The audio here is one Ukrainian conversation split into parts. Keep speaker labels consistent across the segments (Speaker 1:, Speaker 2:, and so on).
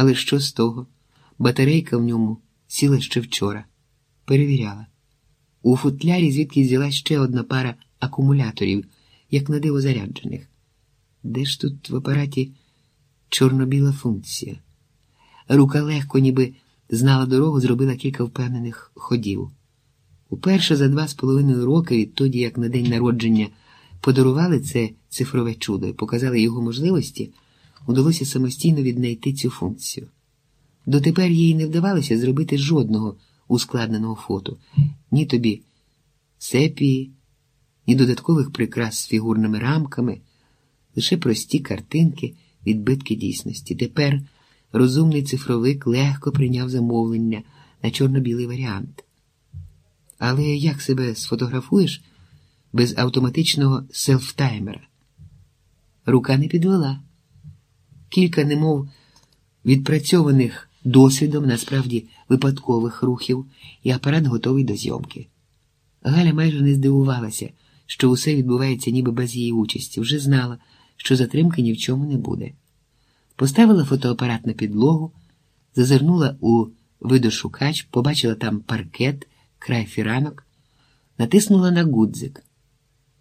Speaker 1: Але що з того? Батарейка в ньому сіла ще вчора. Перевіряла. У футлярі звідки взяла ще одна пара акумуляторів, як на диво заряджених. Де ж тут в апараті чорно-біла функція? Рука легко, ніби знала дорогу, зробила кілька впевнених ходів. Уперше за два з половиною роки, відтоді як на день народження подарували це цифрове чудо і показали його можливості, удалося самостійно віднайти цю функцію. Дотепер їй не вдавалося зробити жодного ускладненого фото, ні тобі сепії, ні додаткових прикрас з фігурними рамками, лише прості картинки, відбитки дійсності. Тепер розумний цифровик легко прийняв замовлення на чорно-білий варіант. Але як себе сфотографуєш без автоматичного селфтаймера? Рука не підвела. Кілька, немов відпрацьованих досвідом, насправді випадкових рухів, і апарат готовий до зйомки. Галя майже не здивувалася, що усе відбувається ніби без її участі, вже знала, що затримки ні в чому не буде. Поставила фотоапарат на підлогу, зазирнула у видошукач, побачила там паркет, край фіранок, натиснула на гудзик.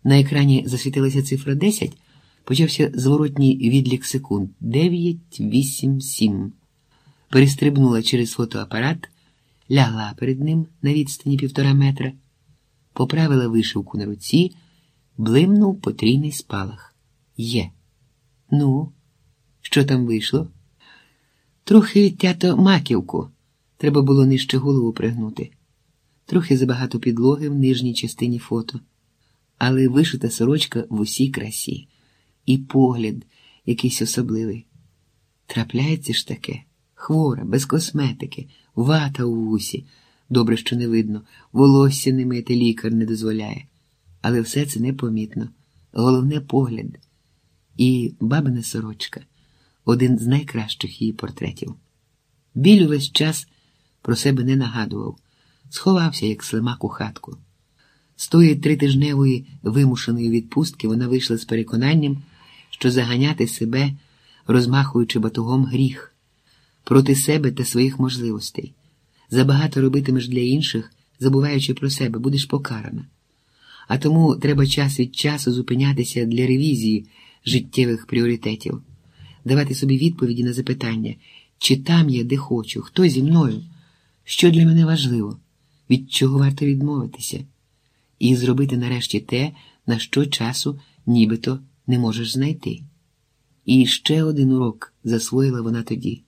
Speaker 1: На екрані засвітилася цифра 10, почався зворотній відлік секунд 9, 8, 7. Перестрибнула через фотоапарат, лягла перед ним на відстані півтора метра, поправила вишивку на руці, блимнув потрійний спалах. Є. Ну, що там вийшло? Трохи відтято маківку. Треба було нижче голову пригнути. Трохи забагато підлоги в нижній частині фото, але вишита сорочка в усій красі, і погляд якийсь особливий. Трапляється ж таке, хвора, без косметики, вата у вусі. Добре, що не видно, волосся не мити лікар не дозволяє. Але все це непомітно. Головне погляд. І бабина сорочка один з найкращих її портретів. Біль увесь час про себе не нагадував, сховався, як слимак у хатку. З тої тритижневої вимушеної відпустки вона вийшла з переконанням, що заганяти себе, розмахуючи батогом гріх, проти себе та своїх можливостей. Забагато робитимеш для інших, забуваючи про себе, будеш покарана. А тому треба час від часу зупинятися для ревізії життєвих пріоритетів, давати собі відповіді на запитання, чи там я де хочу, хто зі мною, що для мене важливо, від чого варто відмовитися, і зробити нарешті те, на що часу нібито не можеш знайти. І ще один урок засвоїла вона тоді.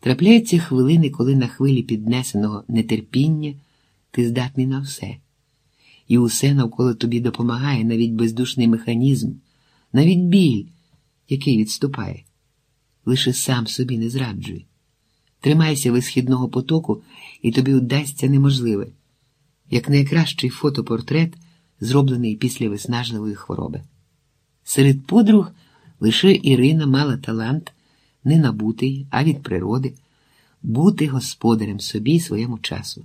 Speaker 1: Трапляються хвилини, коли на хвилі піднесеного нетерпіння ти здатний на все, і усе навколо тобі допомагає навіть бездушний механізм, навіть біль, який відступає. Лише сам собі не зраджуй. Тримайся висхідного потоку, і тобі вдасться неможливе, як найкращий фотопортрет, зроблений після виснажливої хвороби. Серед подруг лише Ірина мала талант не набутий, а від природи, бути господарем собі і своєму часу.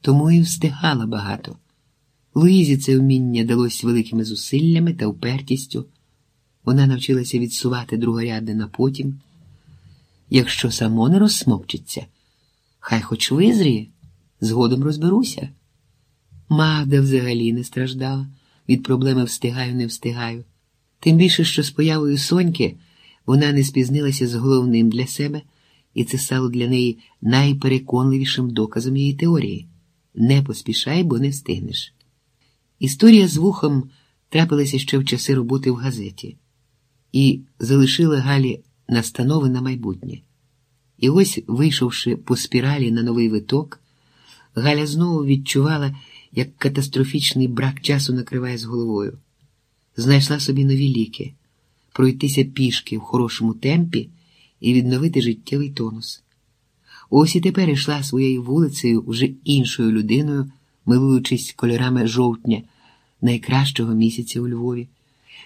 Speaker 1: Тому і встигала багато. Луїзі це вміння далось великими зусиллями та упертістю. Вона навчилася відсувати другорядне на потім. Якщо само не розсмокчиться, хай хоч визріє, згодом розберуся. Магда взагалі не страждала від проблеми встигаю, не встигаю. Тим більше, що з появою Соньки вона не спізнилася з головним для себе, і це стало для неї найпереконливішим доказом її теорії не поспішай, бо не встигнеш. Історія з вухом трапилася ще в часи роботи в газеті і залишила Галі настанови на майбутнє. І ось, вийшовши по спіралі на новий виток, Галя знову відчувала, як катастрофічний брак часу накриває з головою. Знайшла собі нові ліки, пройтися пішки в хорошому темпі і відновити життєвий тонус. Ось і тепер йшла своєю вулицею вже іншою людиною, милуючись кольорами жовтня, найкращого місяця у Львові,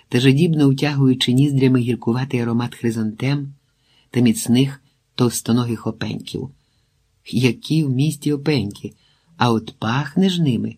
Speaker 1: та жадібно утягуючи ніздрями гіркуватий аромат хризантем та міцних товстоногих опеньків. Які в місті опеньки, а от пахне ж ними.